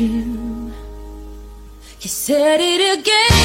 you. You said it again.